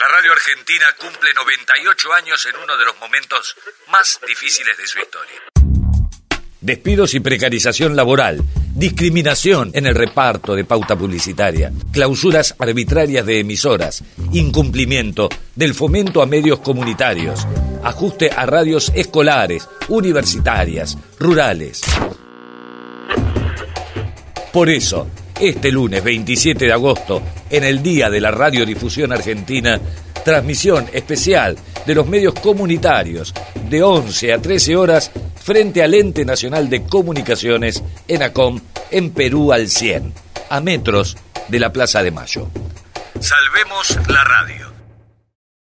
La radio argentina cumple 98 años en uno de los momentos más difíciles de su historia. Despidos y precarización laboral, discriminación en el reparto de pauta publicitaria, clausuras arbitrarias de emisoras, incumplimiento del fomento a medios comunitarios, ajuste a radios escolares, universitarias, rurales. Por eso, este lunes 27 de agosto, en el Día de la Radiodifusión Argentina, transmisión especial de los medios comunitarios de 11 a 13 horas frente al Ente Nacional de Comunicaciones, ENACOM, en Perú al 100, a metros de la Plaza de Mayo. Salvemos la radio.